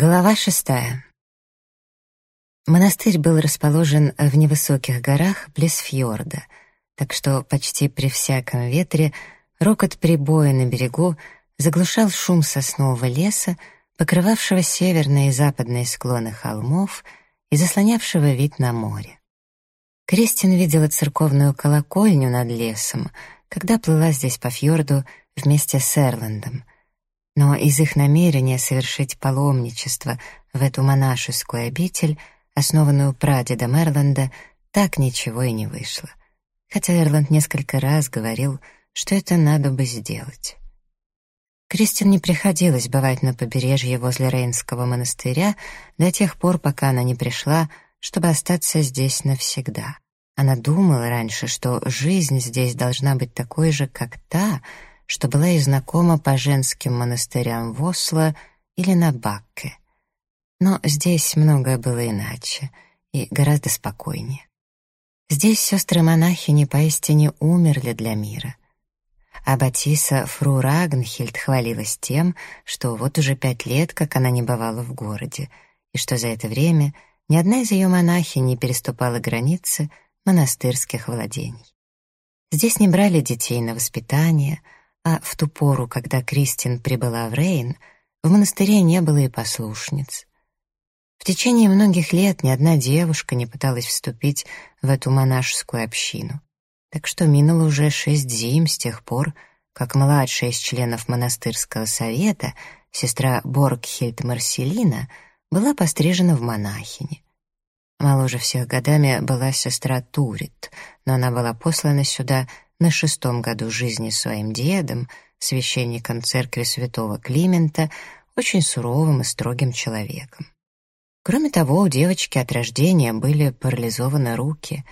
Глава шестая. Монастырь был расположен в невысоких горах близ фьорда, так что почти при всяком ветре рокот прибоя на берегу заглушал шум соснового леса, покрывавшего северные и западные склоны холмов и заслонявшего вид на море. Кристин видела церковную колокольню над лесом, когда плыла здесь по фьорду вместе с Эрландом — но из их намерения совершить паломничество в эту монашескую обитель, основанную прадедом Эрланда, так ничего и не вышло. Хотя Эрланд несколько раз говорил, что это надо бы сделать. Кристин не приходилось бывать на побережье возле Рейнского монастыря до тех пор, пока она не пришла, чтобы остаться здесь навсегда. Она думала раньше, что жизнь здесь должна быть такой же, как та, что была и знакома по женским монастырям в Осло или на Бакке. Но здесь многое было иначе и гораздо спокойнее. Здесь сестры-монахини поистине умерли для мира. А Батиса Фру Рагнхильд хвалилась тем, что вот уже пять лет, как она не бывала в городе, и что за это время ни одна из ее монахинь не переступала границы монастырских владений. Здесь не брали детей на воспитание — а в ту пору, когда Кристин прибыла в Рейн, в монастыре не было и послушниц. В течение многих лет ни одна девушка не пыталась вступить в эту монашескую общину. Так что минуло уже шесть зим с тех пор, как младшая из членов монастырского совета, сестра Боргхильд Марселина, была пострижена в монахини. Моложе всех годами была сестра Турит, но она была послана сюда на шестом году жизни своим дедом, священником церкви святого Климента, очень суровым и строгим человеком. Кроме того, у девочки от рождения были парализованы руки,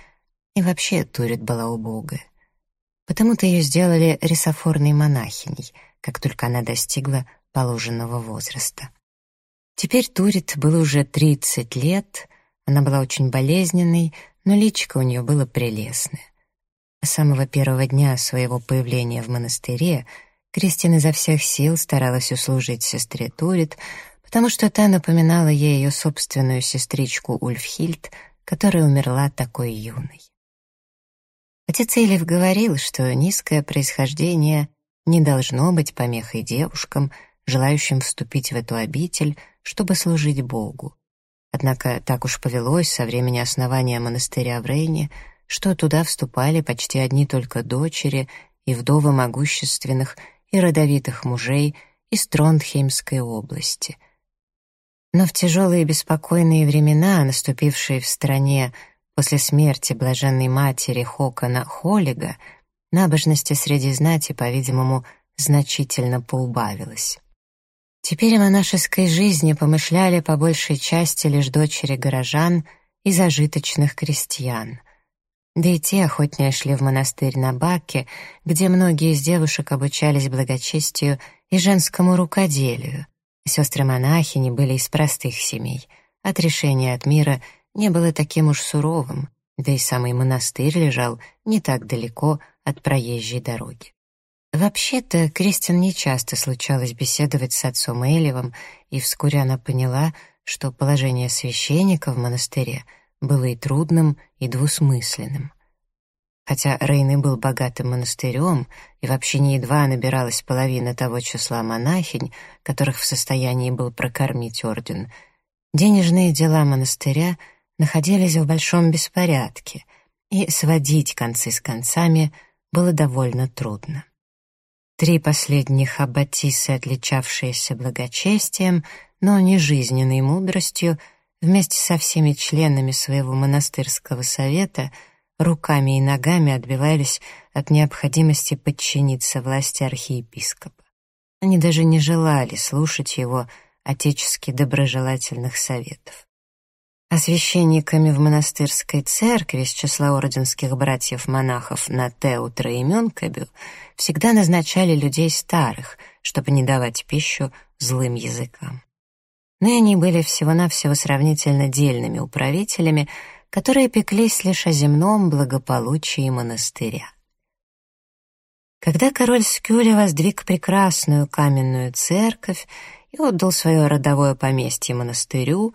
и вообще Турит была убогая. Потому-то ее сделали рисофорной монахиней, как только она достигла положенного возраста. Теперь Турит было уже 30 лет, она была очень болезненной, но личико у нее было прелестное. С самого первого дня своего появления в монастыре Кристина изо всех сил старалась услужить сестре Турит, потому что та напоминала ей ее собственную сестричку Ульфхильд, которая умерла такой юной. Отец Элиф говорил, что низкое происхождение не должно быть помехой девушкам, желающим вступить в эту обитель, чтобы служить Богу. Однако так уж повелось со времени основания монастыря в Рейне — что туда вступали почти одни только дочери и вдовы могущественных и родовитых мужей из Тронхеймской области. Но в тяжелые и беспокойные времена, наступившие в стране после смерти блаженной матери Хокона Холига, набожности среди знати, по-видимому, значительно поубавилось. Теперь о монашеской жизни помышляли по большей части лишь дочери горожан и зажиточных крестьян. Да и те охотнее шли в монастырь на Баке, где многие из девушек обучались благочестию и женскому рукоделию. Сестры-монахини были из простых семей. Отрешение от мира не было таким уж суровым, да и самый монастырь лежал не так далеко от проезжей дороги. Вообще-то, Кристин нечасто случалось беседовать с отцом Элевом, и вскоре она поняла, что положение священника в монастыре — было и трудным, и двусмысленным. Хотя Рейны был богатым монастырем, и в общине едва набиралась половина того числа монахинь, которых в состоянии был прокормить орден, денежные дела монастыря находились в большом беспорядке, и сводить концы с концами было довольно трудно. Три последних аббатисы, отличавшиеся благочестием, но не жизненной мудростью, вместе со всеми членами своего монастырского совета руками и ногами отбивались от необходимости подчиниться власти архиепископа. Они даже не желали слушать его отечески доброжелательных советов. А священниками в монастырской церкви с числа орденских братьев-монахов на Теутро и Мюнкабю всегда назначали людей старых, чтобы не давать пищу злым языкам но они были всего-навсего сравнительно дельными управителями, которые пеклись лишь о земном благополучии монастыря. Когда король Скюля воздвиг прекрасную каменную церковь и отдал свое родовое поместье монастырю,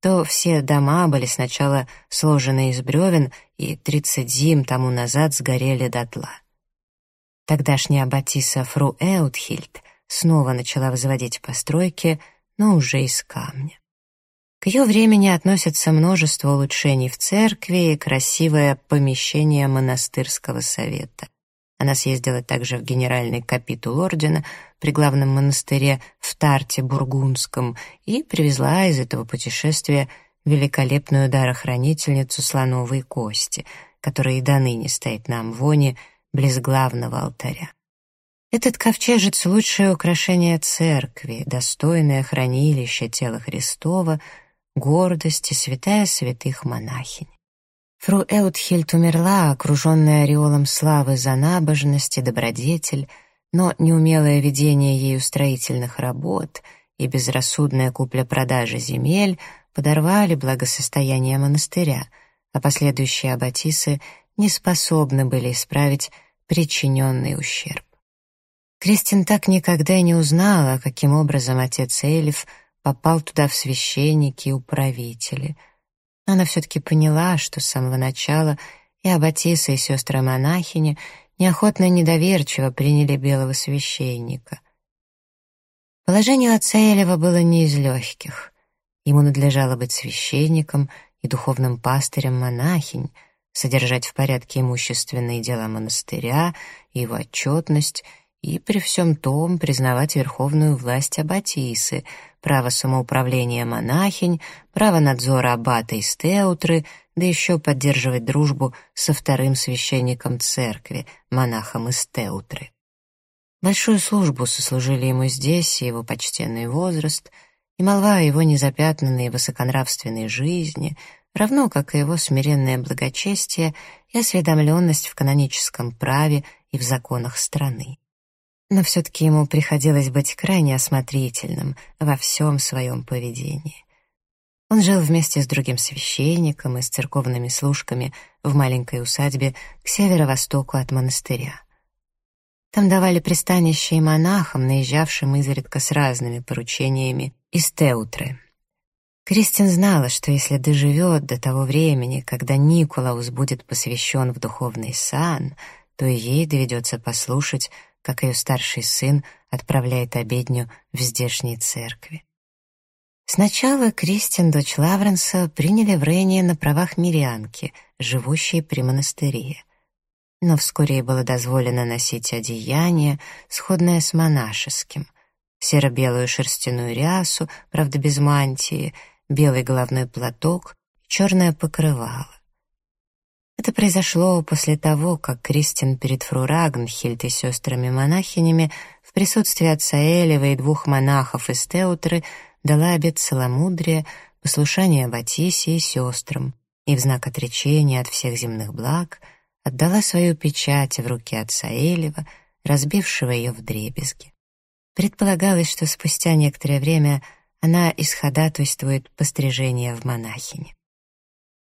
то все дома были сначала сложены из бревен и тридцать зим тому назад сгорели дотла. Тогдашняя аббатиса Фру Эутхильд снова начала возводить постройки, но уже из камня. К ее времени относятся множество улучшений в церкви и красивое помещение монастырского совета. Она съездила также в генеральный капитул ордена при главном монастыре в Тарте Бургундском и привезла из этого путешествия великолепную дарохранительницу слоновой кости, которая и до ныне стоит на Амвоне близ главного алтаря. Этот ковчежец — лучшее украшение церкви, достойное хранилище тела Христова — гордость и святая святых монахинь. Фру Эутхильд умерла, окруженная ореолом славы за набожность и добродетель, но неумелое ведение ею строительных работ и безрассудная купля-продажа земель подорвали благосостояние монастыря, а последующие аббатисы не способны были исправить причиненный ущерб. Кристин так никогда и не узнала, каким образом отец Эльф — попал туда в священники и управители. Она все-таки поняла, что с самого начала и Аббатиса, и сестры-монахини неохотно и недоверчиво приняли белого священника. Положение отца Элева было не из легких. Ему надлежало быть священником и духовным пастырем монахинь, содержать в порядке имущественные дела монастыря его отчетность — и при всем том признавать верховную власть аббатисы, право самоуправления монахинь, право надзора аббата и стеутры, да еще поддерживать дружбу со вторым священником церкви, монахом из стеутры. Большую службу сослужили ему здесь и его почтенный возраст, и молва о его незапятнанной высоконравственной жизни, равно как и его смиренное благочестие и осведомленность в каноническом праве и в законах страны но все-таки ему приходилось быть крайне осмотрительным во всем своем поведении. Он жил вместе с другим священником и с церковными служками в маленькой усадьбе к северо-востоку от монастыря. Там давали пристанище и монахам, наезжавшим изредка с разными поручениями из Теутры. Кристин знала, что если доживет до того времени, когда Николаус будет посвящен в духовный сан, то и ей доведется послушать как ее старший сын отправляет обедню в здешней церкви. Сначала Кристин, дочь Лавренса, приняли в Рейне на правах мирянки, живущей при монастыре. Но вскоре ей было дозволено носить одеяние, сходное с монашеским, серо-белую шерстяную рясу, правда без мантии, белый головной платок черное покрывало. Это произошло после того, как Кристин перед фру Рагнхильд и сестрами-монахинями в присутствии отца Элева и двух монахов из Теутры дала обет целомудрия, послушания Батисе и сестрам, и в знак отречения от всех земных благ отдала свою печать в руки отца Элева, разбившего ее в дребезги. Предполагалось, что спустя некоторое время она исходатайствует пострижение в монахине.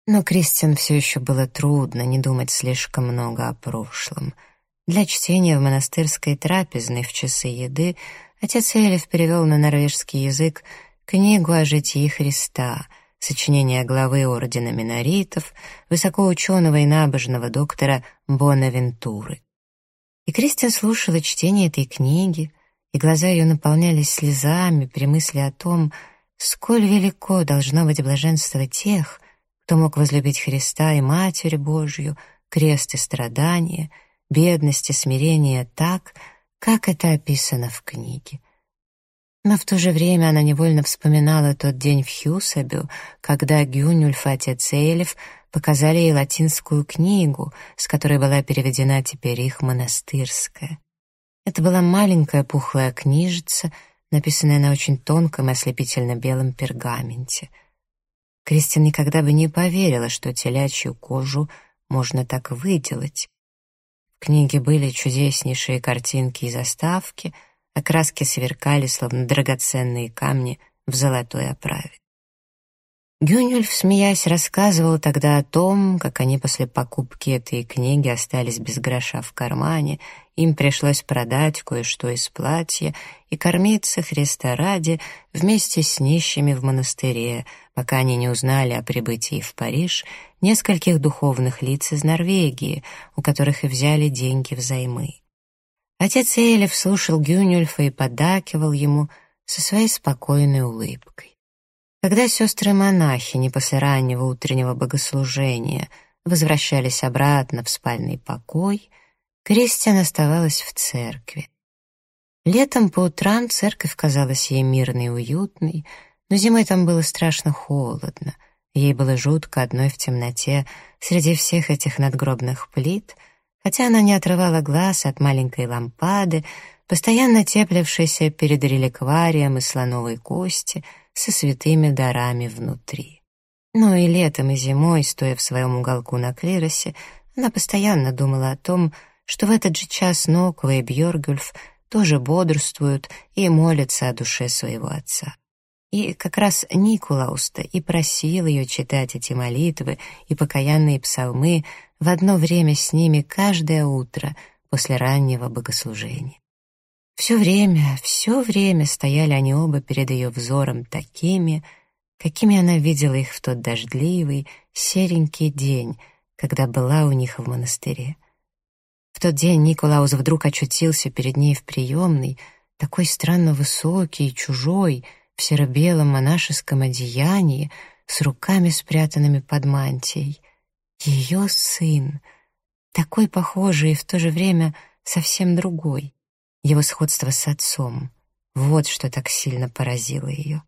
Но Кристиан все еще было трудно не думать слишком много о прошлом. Для чтения в монастырской трапезной в часы еды отец Элев перевел на норвежский язык книгу о житии Христа, сочинение главы ордена миноритов, высокоученого и набожного доктора Бонавентуры. И Кристиан слушала чтение этой книги, и глаза ее наполнялись слезами при мысли о том, сколь велико должно быть блаженство тех, кто мог возлюбить Христа и Матерь Божью, крест и страдания, бедность и смирение так, как это описано в книге. Но в то же время она невольно вспоминала тот день в Хьюсабю, когда Гюнюльф и отец Эйлев показали ей латинскую книгу, с которой была переведена теперь их монастырская. Это была маленькая пухлая книжица, написанная на очень тонком и ослепительно-белом пергаменте — Кристин никогда бы не поверила, что телячью кожу можно так выделать. В книге были чудеснейшие картинки и заставки, а краски сверкали, словно драгоценные камни в золотой оправе. Гюнюльф, смеясь, рассказывал тогда о том, как они после покупки этой книги остались без гроша в кармане им пришлось продать кое-что из платья и кормиться Христа ради вместе с нищими в монастыре, пока они не узнали о прибытии в Париж нескольких духовных лиц из Норвегии, у которых и взяли деньги взаймы. Отец Эйлев слушал Гюнюльфа и поддакивал ему со своей спокойной улыбкой. Когда сестры-монахини после раннего утреннего богослужения возвращались обратно в спальный покой, Кристиан оставалась в церкви. Летом по утрам церковь казалась ей мирной и уютной, но зимой там было страшно холодно. Ей было жутко одной в темноте среди всех этих надгробных плит, хотя она не отрывала глаз от маленькой лампады, постоянно теплившейся перед реликварием из слоновой кости со святыми дарами внутри. Но и летом, и зимой, стоя в своем уголку на клиросе, она постоянно думала о том, что в этот же час Ноква и Бьоргюльф тоже бодрствуют и молятся о душе своего отца. И как раз Никулауста и просил ее читать эти молитвы и покаянные псалмы в одно время с ними каждое утро после раннего богослужения. Все время, все время стояли они оба перед ее взором такими, какими она видела их в тот дождливый, серенький день, когда была у них в монастыре. В тот день Николаус вдруг очутился перед ней в приемной, такой странно высокий и чужой, в серо-белом монашеском одеянии, с руками спрятанными под мантией. Ее сын, такой похожий и в то же время совсем другой. Его сходство с отцом. Вот что так сильно поразило ее.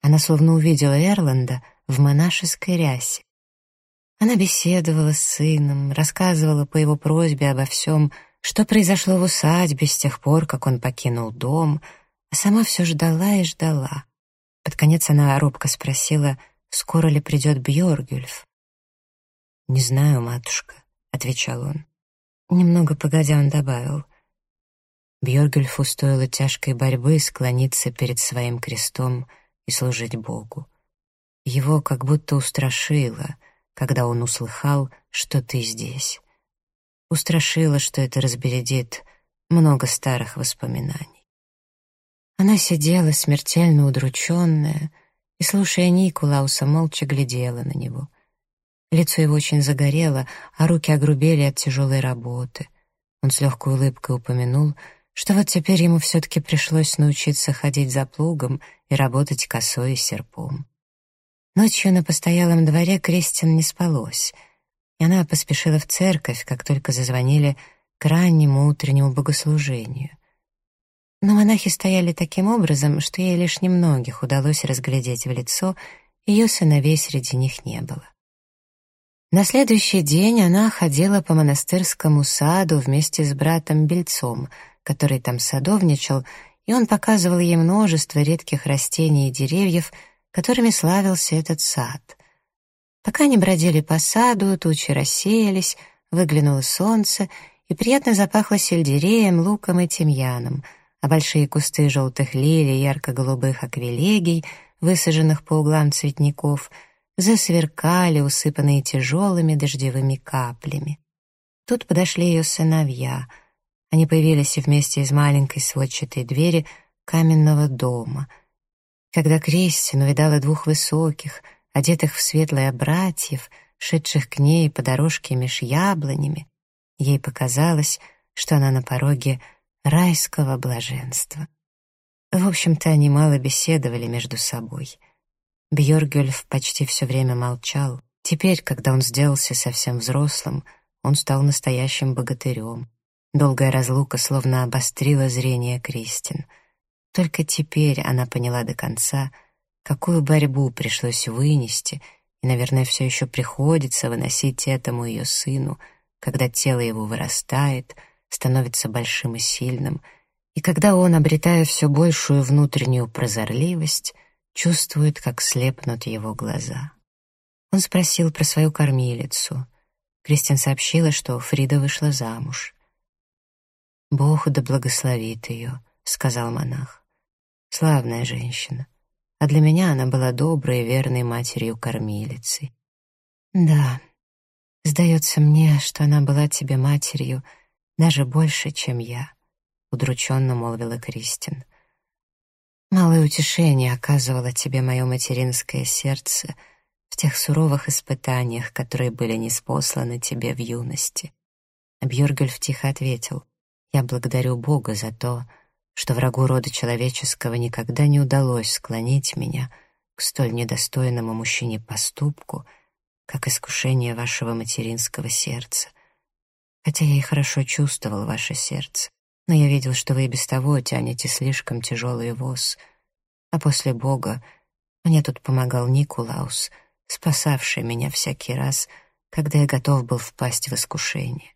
Она словно увидела Эрланда в монашеской рясе. Она беседовала с сыном, рассказывала по его просьбе обо всем, что произошло в усадьбе с тех пор, как он покинул дом, а сама все ждала и ждала. Под конец она робко спросила, скоро ли придет Бьоргюльф. «Не знаю, матушка», — отвечал он. Немного погодя он добавил. Бьоргюльфу стоило тяжкой борьбы склониться перед своим крестом и служить Богу. Его как будто устрашило — когда он услыхал, что ты здесь. Устрашила, что это разбередит много старых воспоминаний. Она сидела смертельно удрученная и, слушая Никулауса, молча глядела на него. Лицо его очень загорело, а руки огрубели от тяжелой работы. Он с легкой улыбкой упомянул, что вот теперь ему все-таки пришлось научиться ходить за плугом и работать косой и серпом. Ночью на постоялом дворе Кристин не спалось, и она поспешила в церковь, как только зазвонили к раннему утреннему богослужению. Но монахи стояли таким образом, что ей лишь немногих удалось разглядеть в лицо, ее сыновей среди них не было. На следующий день она ходила по монастырскому саду вместе с братом Бельцом, который там садовничал, и он показывал ей множество редких растений и деревьев, которыми славился этот сад. Пока они бродили по саду, тучи рассеялись, выглянуло солнце, и приятно запахло сельдереем, луком и тимьяном, а большие кусты желтых лилий, ярко-голубых аквилегий, высаженных по углам цветников, засверкали, усыпанные тяжелыми дождевыми каплями. Тут подошли ее сыновья. Они появились вместе из маленькой сводчатой двери каменного дома — когда Кристин увидала двух высоких, одетых в светлое братьев, шедших к ней по дорожке меж яблонями, ей показалось, что она на пороге райского блаженства. В общем-то, они мало беседовали между собой. Бьоргюльф почти все время молчал. Теперь, когда он сделался совсем взрослым, он стал настоящим богатырем. Долгая разлука словно обострила зрение Кристин — только теперь она поняла до конца, какую борьбу пришлось вынести, и, наверное, все еще приходится выносить этому ее сыну, когда тело его вырастает, становится большим и сильным, и когда он, обретая все большую внутреннюю прозорливость, чувствует, как слепнут его глаза. Он спросил про свою кормилицу. Кристин сообщила, что Фрида вышла замуж. «Бог да благословит ее», — сказал монах. Славная женщина. А для меня она была доброй и верной матерью-кормилицей. Да, сдается мне, что она была тебе матерью даже больше, чем я», — удрученно молвила Кристин. «Малое утешение оказывало тебе мое материнское сердце в тех суровых испытаниях, которые были неспосланы тебе в юности». Бьоргельф тихо ответил, «Я благодарю Бога за то, что врагу рода человеческого никогда не удалось склонить меня к столь недостойному мужчине поступку, как искушение вашего материнского сердца. Хотя я и хорошо чувствовал ваше сердце, но я видел, что вы и без того тянете слишком тяжелый воз. А после Бога мне тут помогал Никулаус, спасавший меня всякий раз, когда я готов был впасть в искушение.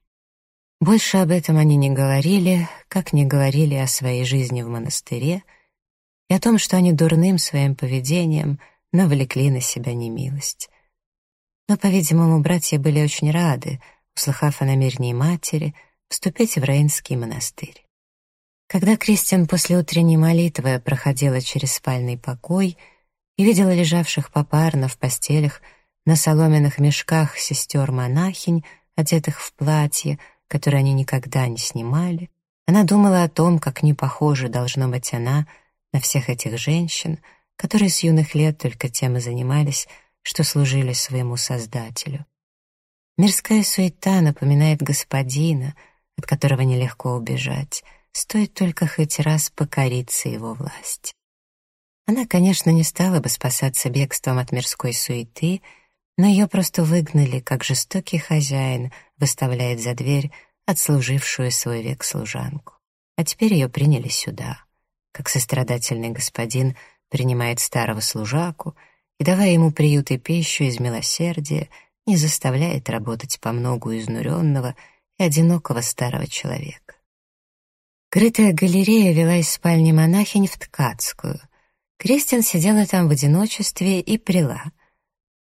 Больше об этом они не говорили, как не говорили о своей жизни в монастыре и о том, что они дурным своим поведением навлекли на себя немилость. Но, по-видимому, братья были очень рады, услыхав о намерении матери вступить в Рейнский монастырь. Когда Кристиан после утренней молитвы проходила через спальный покой и видела лежавших попарно в постелях на соломенных мешках сестер-монахинь, одетых в платье, которое они никогда не снимали, она думала о том, как не похожа должна быть она на всех этих женщин, которые с юных лет только тем и занимались, что служили своему Создателю. Мирская суета напоминает господина, от которого нелегко убежать, стоит только хоть раз покориться его власти. Она, конечно, не стала бы спасаться бегством от мирской суеты, но ее просто выгнали, как жестокий хозяин выставляет за дверь отслужившую свой век служанку. А теперь ее приняли сюда, как сострадательный господин принимает старого служаку и, давая ему приют и пищу из милосердия, не заставляет работать по многу изнуренного и одинокого старого человека. Крытая галерея вела из спальни монахинь в ткацкую. Кристин сидела там в одиночестве и прила.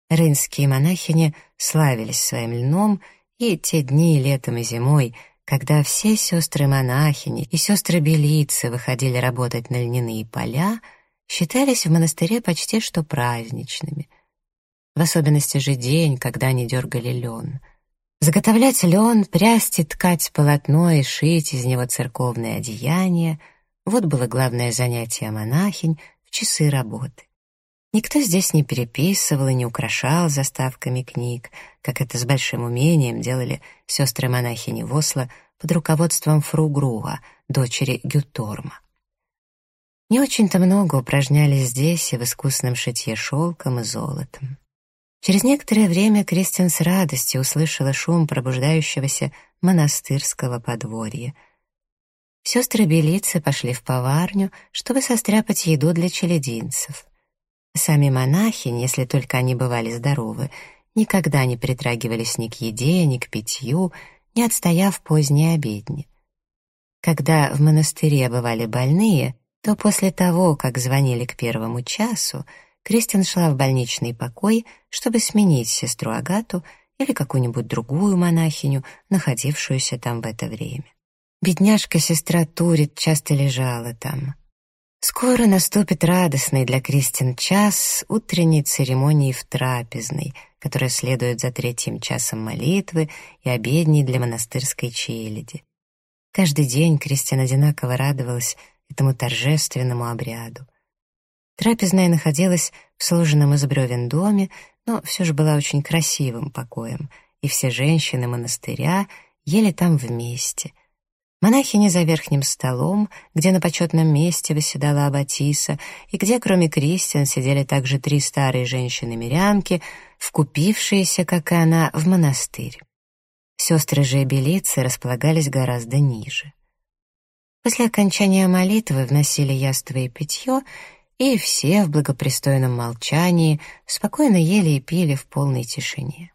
Рынские монахини славились своим льном, и те дни летом и зимой, когда все сестры-монахини и сестры-белицы выходили работать на льняные поля, считались в монастыре почти что праздничными — в особенности же день, когда они дергали лен. Заготовлять лен, прясть и ткать полотно и шить из него церковные одеяния — вот было главное занятие монахинь в часы работы. Никто здесь не переписывал и не украшал заставками книг, как это с большим умением делали сестры-монахини Восла под руководством фру Грува, дочери Гюторма. Не очень-то много упражнялись здесь и в искусном шитье шелком и золотом. Через некоторое время Кристин с радостью услышала шум пробуждающегося монастырского подворья. Сестры Белицы пошли в поварню, чтобы состряпать еду для челединцев. Сами монахи, если только они бывали здоровы, никогда не притрагивались ни к еде, ни к питью, не отстояв поздней обедни. Когда в монастыре бывали больные, то после того, как звонили к первому часу, Кристин шла в больничный покой, чтобы сменить сестру Агату или какую-нибудь другую монахиню, находившуюся там в это время. Бедняжка-сестра Турит часто лежала там. Скоро наступит радостный для Кристин час утренней церемонии в трапезной, которая следует за третьим часом молитвы и обедней для монастырской челяди. Каждый день Кристин одинаково радовалась этому торжественному обряду. Трапезная находилась в сложенном из бревен доме, но все же была очень красивым покоем, и все женщины монастыря ели там вместе. Монахини за верхним столом, где на почетном месте восседала Аббатиса, и где, кроме Кристиан, сидели также три старые женщины-мирянки, вкупившиеся, как и она, в монастырь. Сестры же белицы располагались гораздо ниже. После окончания молитвы вносили яство и питье, и все в благопристойном молчании спокойно ели и пили в полной тишине.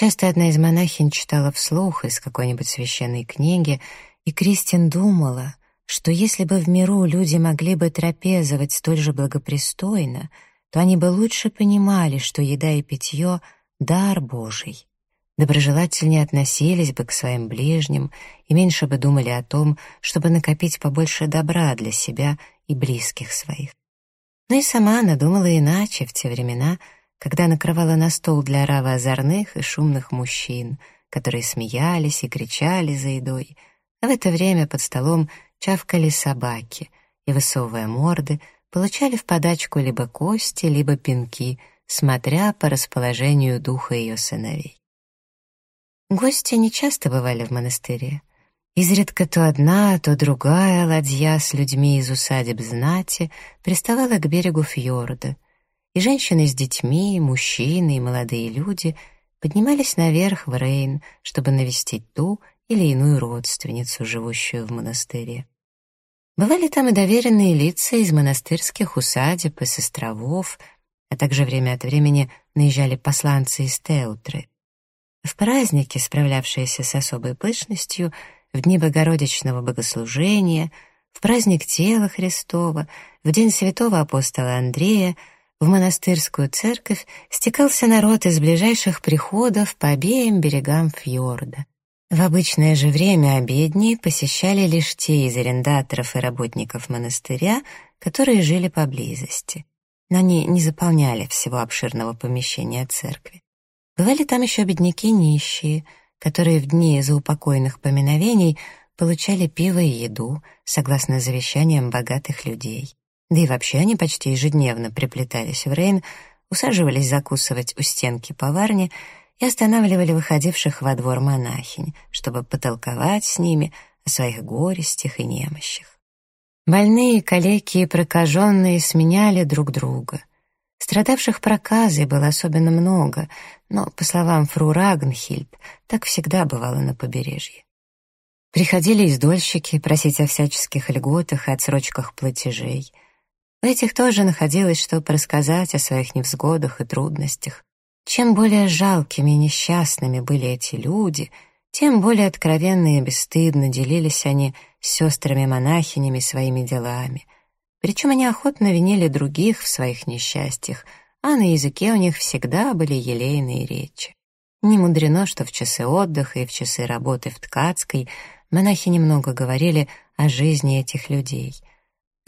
Часто одна из монахинь читала вслух из какой-нибудь священной книги, и Кристин думала, что если бы в миру люди могли бы трапезовать столь же благопристойно, то они бы лучше понимали, что еда и питье — дар Божий. Доброжелательнее относились бы к своим ближним и меньше бы думали о том, чтобы накопить побольше добра для себя и близких своих. Но и сама она думала иначе в те времена, когда накрывала на стол для рава озорных и шумных мужчин, которые смеялись и кричали за едой, а в это время под столом чавкали собаки и, высовывая морды, получали в подачку либо кости, либо пинки, смотря по расположению духа ее сыновей. Гости не часто бывали в монастыре. Изредка то одна, то другая ладья с людьми из усадеб знати приставала к берегу фьорда, и женщины с детьми, мужчины и молодые люди поднимались наверх в Рейн, чтобы навестить ту или иную родственницу, живущую в монастыре. Бывали там и доверенные лица из монастырских усадеб и с островов, а также время от времени наезжали посланцы из Теутры. В праздники, справлявшиеся с особой пышностью, в дни Богородичного богослужения, в праздник тела Христова, в день святого апостола Андрея, в монастырскую церковь стекался народ из ближайших приходов по обеим берегам фьорда. В обычное же время обедни посещали лишь те из арендаторов и работников монастыря, которые жили поблизости. Но они не заполняли всего обширного помещения церкви. Бывали там еще бедняки нищие, которые в дни заупокойных поминовений получали пиво и еду, согласно завещаниям богатых людей. Да и вообще они почти ежедневно приплетались в Рейн, усаживались закусывать у стенки поварни и останавливали выходивших во двор монахинь, чтобы потолковать с ними о своих горестях и немощах. Больные, калеки и прокаженные сменяли друг друга. Страдавших проказой было особенно много, но, по словам фру Рагнхильд, так всегда бывало на побережье. Приходили издольщики просить о всяческих льготах и отсрочках платежей. В этих тоже находилось, чтобы рассказать о своих невзгодах и трудностях, чем более жалкими и несчастными были эти люди, тем более откровенно и бесстыдно делились они с сестрами-монахинями своими делами. Причем они охотно винили других в своих несчастьях, а на языке у них всегда были елейные речи. Не мудрено, что в часы отдыха и в часы работы в ткацкой монахи немного говорили о жизни этих людей.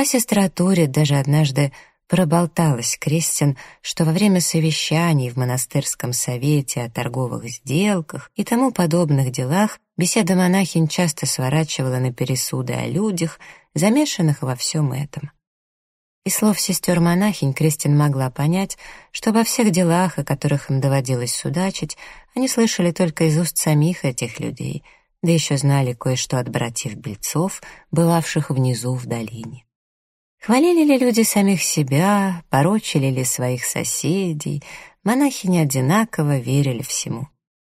А сестра Турит даже однажды проболталась Кристин, что во время совещаний в монастырском совете о торговых сделках и тому подобных делах беседа монахинь часто сворачивала на пересуды о людях, замешанных во всем этом. Из слов сестер-монахинь Кристин могла понять, что обо всех делах, о которых им доводилось судачить, они слышали только из уст самих этих людей, да еще знали кое-что от братьев-бельцов, бывавших внизу в долине. Хвалили ли люди самих себя, порочили ли своих соседей, монахи не одинаково верили всему.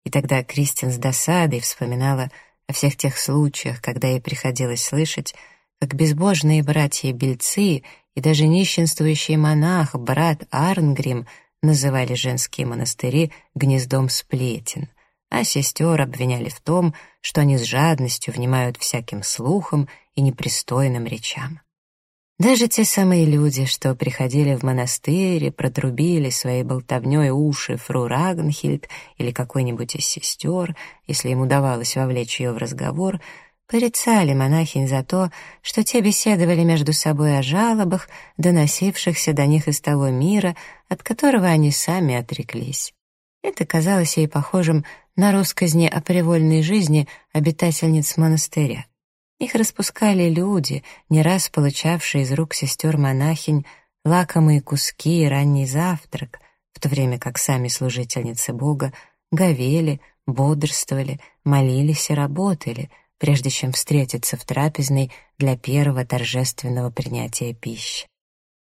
И тогда Кристин с досадой вспоминала о всех тех случаях, когда ей приходилось слышать, как безбожные братья-бельцы и даже нищенствующий монах, брат Арнгрим, называли женские монастыри гнездом сплетен, а сестер обвиняли в том, что они с жадностью внимают всяким слухам и непристойным речам. Даже те самые люди, что приходили в монастырь и протрубили своей болтовнёй уши фру Рагнхильд или какой-нибудь из сестер, если им удавалось вовлечь ее в разговор, порицали монахинь за то, что те беседовали между собой о жалобах, доносившихся до них из того мира, от которого они сами отреклись. Это казалось ей похожим на россказни о привольной жизни обитательниц монастыря. Их распускали люди, не раз получавшие из рук сестер-монахинь лакомые куски и ранний завтрак, в то время как сами служительницы Бога говели, бодрствовали, молились и работали, прежде чем встретиться в трапезной для первого торжественного принятия пищи.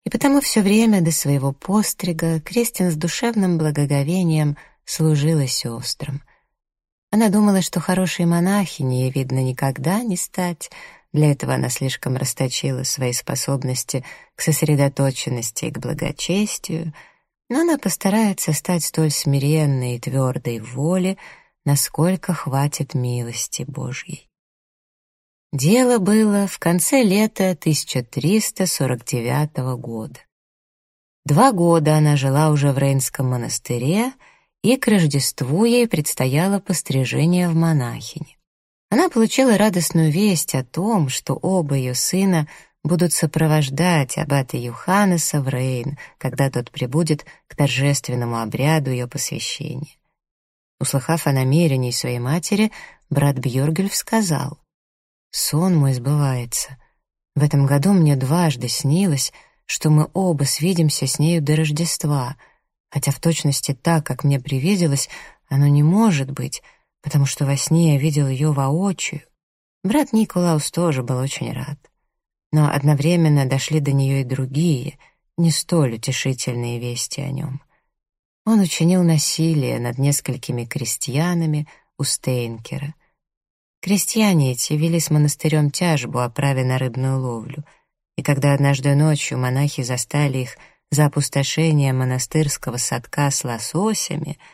И потому все время до своего пострига Кристин с душевным благоговением служила сестрам, она думала, что хорошей монахиней ей, видно, никогда не стать. Для этого она слишком расточила свои способности к сосредоточенности и к благочестию, но она постарается стать столь смиренной и твердой в воле, насколько хватит милости Божьей. Дело было в конце лета 1349 года. Два года она жила уже в Рейнском монастыре, и к Рождеству ей предстояло пострижение в монахини. Она получила радостную весть о том, что оба ее сына будут сопровождать аббата Юханеса в Рейн, когда тот прибудет к торжественному обряду ее посвящения. Услыхав о намерении своей матери, брат Бьоргельф сказал, «Сон мой сбывается. В этом году мне дважды снилось, что мы оба свидимся с нею до Рождества, хотя в точности так, как мне привиделось, оно не может быть, потому что во сне я видел ее воочию. Брат Николаус тоже был очень рад. Но одновременно дошли до нее и другие, не столь утешительные вести о нем. Он учинил насилие над несколькими крестьянами у Стейнкера. Крестьяне эти вели с монастырем тяжбу о праве на рыбную ловлю, и когда однажды ночью монахи застали их за опустошение монастырского садка с лососями —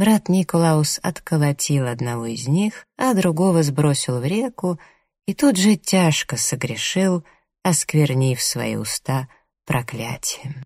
Брат Николаус отколотил одного из них, а другого сбросил в реку и тут же тяжко согрешил, осквернив свои уста проклятием.